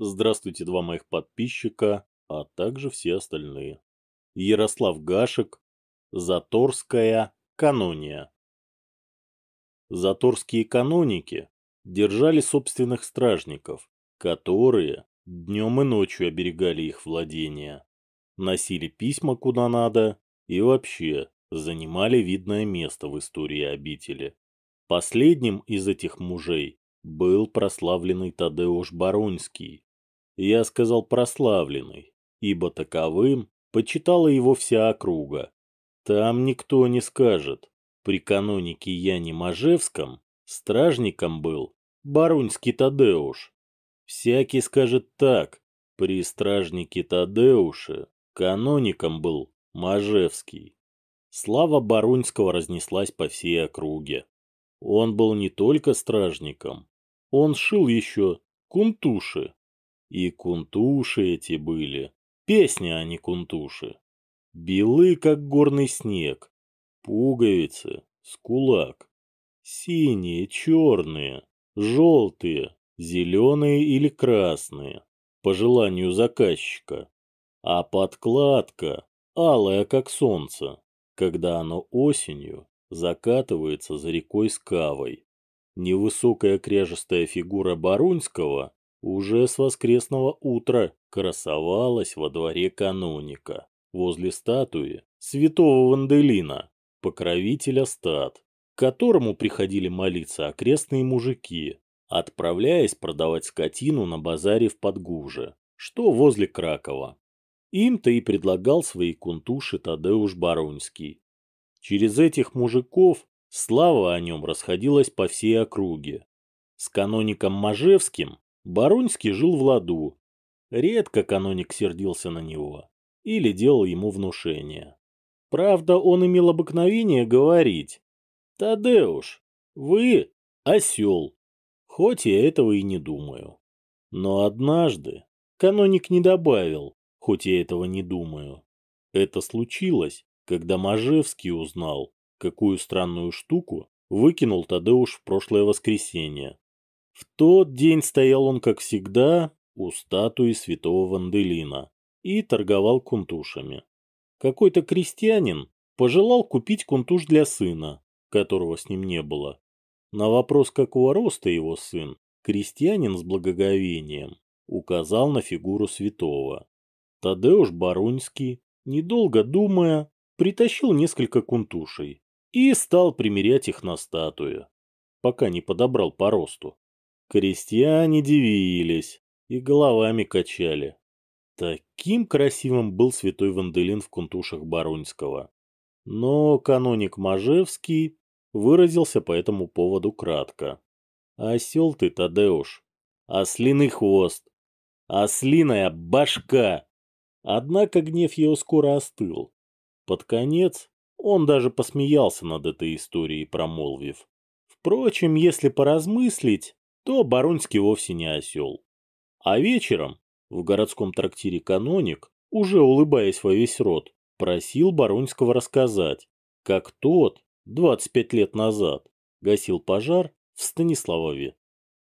Здравствуйте, два моих подписчика, а также все остальные. Ярослав Гашек, Заторская канония. Заторские каноники держали собственных стражников, которые днем и ночью оберегали их владения, носили письма куда надо и вообще занимали видное место в истории обители. Последним из этих мужей был прославленный Тадеуш Баронский, я сказал прославленный, ибо таковым почитала его вся округа. Там никто не скажет. При канонике Яне Мажевском стражником был Барунский Тадеуш. Всякий скажет так, при стражнике Тадеуше каноником был Мажевский. Слава Барунского разнеслась по всей округе. Он был не только стражником, он шил еще кунтуши. И кунтуши эти были. Песни, а не кунтуши. Белы, как горный снег. Пуговицы, скулак. Синие, черные, желтые, зеленые или красные. По желанию заказчика. А подкладка алая, как солнце, когда оно осенью закатывается за рекой с кавой. Невысокая кряжестая фигура Барунского уже с воскресного утра красовалась во дворе каноника, возле статуи святого Ванделина, покровителя стад, к которому приходили молиться окрестные мужики, отправляясь продавать скотину на базаре в Подгуже, что возле Кракова. Им-то и предлагал свои кунтуши Тадеуш Барунский. Через этих мужиков слава о нем расходилась по всей округе. С каноником Мажевским Барунский жил в ладу. Редко каноник сердился на него или делал ему внушение. Правда, он имел обыкновение говорить. «Тадеуш, вы осел». Хоть я этого и не думаю. Но однажды каноник не добавил, хоть я этого не думаю. Это случилось, когда Мажевский узнал, какую странную штуку выкинул Тадеуш в прошлое воскресенье. В тот день стоял он, как всегда, у статуи святого Ванделина и торговал кунтушами. Какой-то крестьянин пожелал купить кунтуш для сына, которого с ним не было. На вопрос, какого роста его сын, крестьянин с благоговением указал на фигуру святого. Тадеуш Барунский, недолго думая, притащил несколько кунтушей и стал примерять их на статую, пока не подобрал по росту. Крестьяне дивились и головами качали. Таким красивым был святой Ванделин в кунтушах Барунского. Но каноник Мажевский выразился по этому поводу кратко. «Осел ты, Тадеуш! Ослиный хвост! Ослиная башка!» Однако гнев его скоро остыл. Под конец он даже посмеялся над этой историей, промолвив. Впрочем, если поразмыслить, то Баронский вовсе не осел. А вечером в городском трактире «Каноник», уже улыбаясь во весь рот, просил Баронского рассказать, как тот 25 лет назад гасил пожар в Станиславове.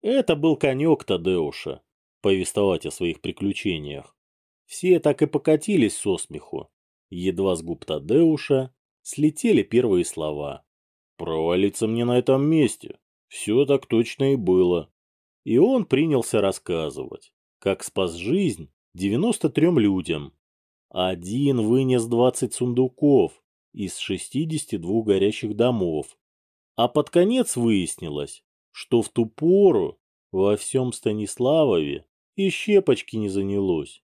Это был конек Тадеуша, повествовать о своих приключениях. Все так и покатились со смеху. Едва с губ Тадеуша слетели первые слова. «Провалиться мне на этом месте. Все так точно и было. И он принялся рассказывать, как спас жизнь 93 людям. Один вынес 20 сундуков из 62 горящих домов. А под конец выяснилось, что в ту пору во всем Станиславове и щепочки не занялось.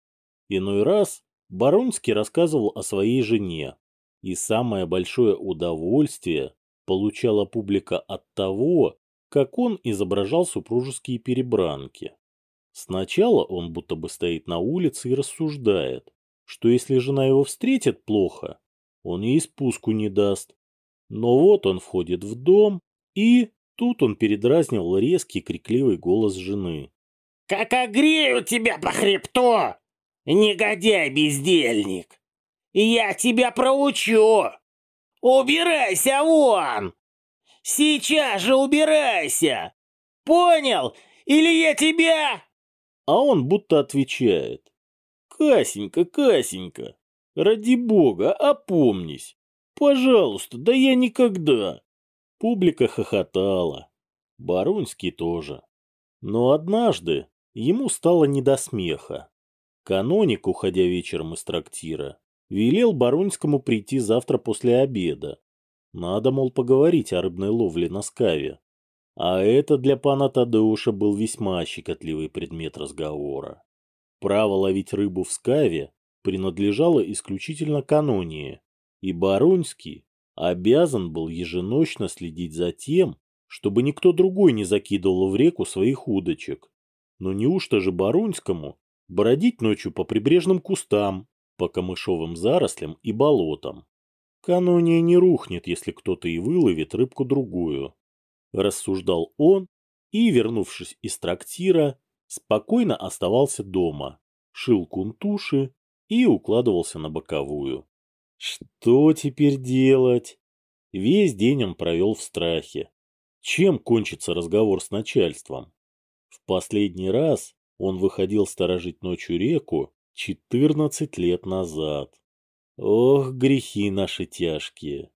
Иной раз Баронский рассказывал о своей жене, и самое большое удовольствие получала публика от того, как он изображал супружеские перебранки. Сначала он будто бы стоит на улице и рассуждает, что если жена его встретит плохо, он ей спуску не даст. Но вот он входит в дом, и тут он передразнивал резкий крикливый голос жены. «Как огрею тебя по хребту, негодяй-бездельник! Я тебя проучу! Убирайся вон!» Сейчас же убирайся! Понял? Или я тебя...» А он будто отвечает. «Касенька, Касенька, ради бога, опомнись! Пожалуйста, да я никогда!» Публика хохотала. Барунский тоже. Но однажды ему стало не до смеха. Каноник, уходя вечером из трактира, велел Барунскому прийти завтра после обеда. Надо, мол, поговорить о рыбной ловле на скаве. А это для пана Тадеуша был весьма щекотливый предмет разговора. Право ловить рыбу в скаве принадлежало исключительно канонии, и Барунский обязан был еженочно следить за тем, чтобы никто другой не закидывал в реку своих удочек. Но неужто же Барунскому бродить ночью по прибрежным кустам, по камышовым зарослям и болотам? Канония не рухнет, если кто-то и выловит рыбку-другую. Рассуждал он и, вернувшись из трактира, спокойно оставался дома, шил кунтуши и укладывался на боковую. Что теперь делать? Весь день он провел в страхе. Чем кончится разговор с начальством? В последний раз он выходил сторожить ночью реку 14 лет назад. Ох, грехи наши тяжкие.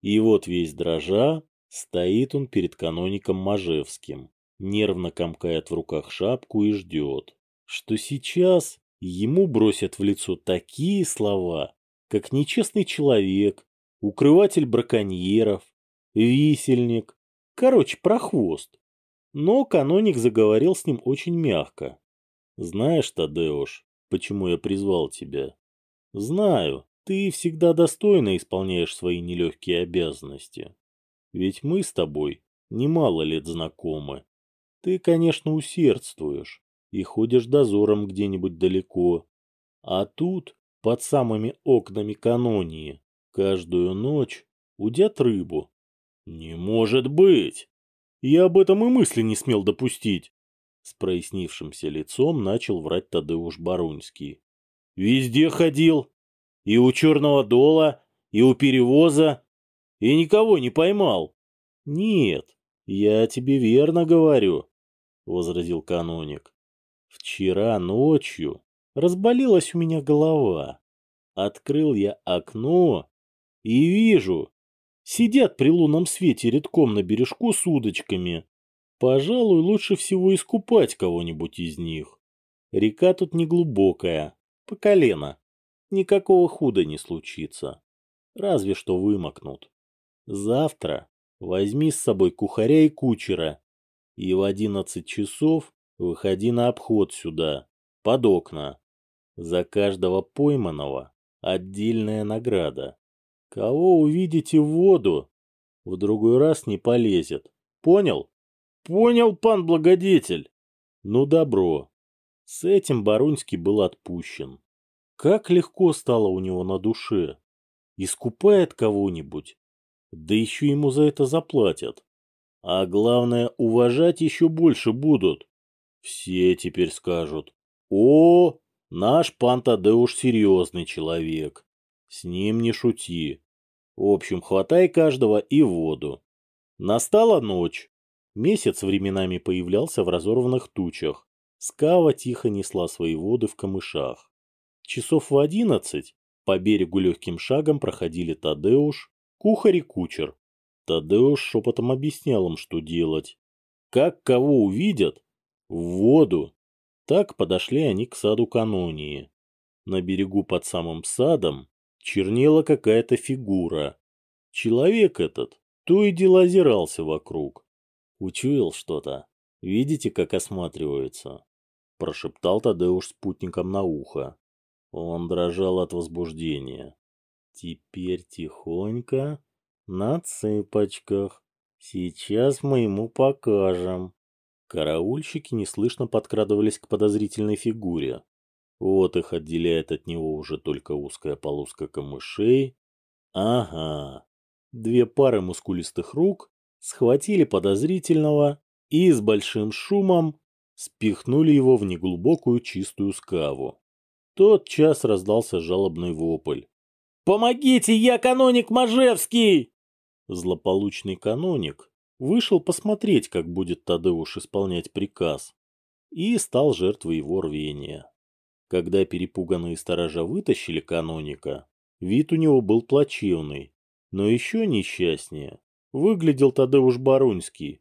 И вот весь дрожа стоит он перед каноником Можевским, нервно комкает в руках шапку и ждет, что сейчас ему бросят в лицо такие слова, как нечестный человек, укрыватель браконьеров, висельник, короче, прохвост. Но каноник заговорил с ним очень мягко. «Знаешь, Тадеуш, почему я призвал тебя?» «Знаю, ты всегда достойно исполняешь свои нелегкие обязанности. Ведь мы с тобой немало лет знакомы. Ты, конечно, усердствуешь и ходишь дозором где-нибудь далеко. А тут под самыми окнами канонии. Каждую ночь удят рыбу. Не может быть! Я об этом и мысли не смел допустить. С прояснившимся лицом начал врать Тадеуш Барунский. Везде ходил. И у черного дола, и у перевоза. И никого не поймал. Нет, я тебе верно говорю, возразил каноник. Вчера ночью Разболелась у меня голова. Открыл я окно и вижу, сидят при лунном свете редком на бережку с удочками. Пожалуй, лучше всего искупать кого-нибудь из них. Река тут не глубокая, по колено. Никакого худа не случится. Разве что вымокнут. Завтра возьми с собой кухаря и кучера и в одиннадцать часов выходи на обход сюда, под окна. За каждого пойманного отдельная награда. Кого увидите в воду, в другой раз не полезет. Понял? Понял, пан благодетель. Ну, добро. С этим Барунский был отпущен. Как легко стало у него на душе. Искупает кого-нибудь. Да еще ему за это заплатят. А главное, уважать еще больше будут. Все теперь скажут. О, Наш пан Тадеуш серьезный человек. С ним не шути. В общем, хватай каждого и воду. Настала ночь. Месяц временами появлялся в разорванных тучах. Скава тихо несла свои воды в камышах. Часов в одиннадцать по берегу легким шагом проходили Тадеуш, кухарь и кучер. Тадеуш шепотом объяснял им, что делать. Как кого увидят? В воду. Так подошли они к саду канонии. На берегу под самым садом чернела какая-то фигура. Человек этот то и дело озирался вокруг. Учуял что-то. Видите, как осматривается? Прошептал Тадеуш спутником на ухо. Он дрожал от возбуждения. Теперь тихонько, на цыпочках. Сейчас мы ему покажем. Караульщики неслышно подкрадывались к подозрительной фигуре. Вот их отделяет от него уже только узкая полоска камышей. Ага. Две пары мускулистых рук схватили подозрительного и с большим шумом спихнули его в неглубокую чистую скаву. Тот час раздался жалобный вопль. «Помогите, я каноник Можевский!» Злополучный каноник вышел посмотреть, как будет Тадеуш исполнять приказ. и стал жертвой его рвения. Когда перепуганные сторожа вытащили каноника, вид у него был плачевный, но еще несчастнее выглядел Тадеуш Барунский,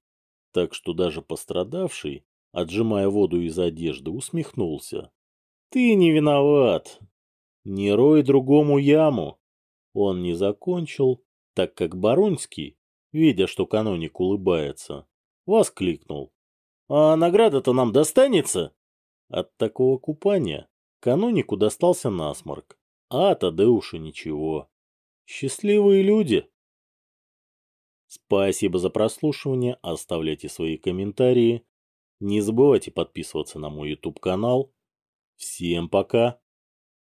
так что даже пострадавший, отжимая воду из одежды, усмехнулся. «Ты не виноват. Не рой другому яму». Он не закончил, так как Барунский, видя, что каноник улыбается, воскликнул. «А награда-то нам достанется?» От такого купания канонику достался насморк, а Тадеушу ничего. Счастливые люди. Спасибо за прослушивание, оставляйте свои комментарии. Не забывайте подписываться на мой YouTube канал. Всем пока!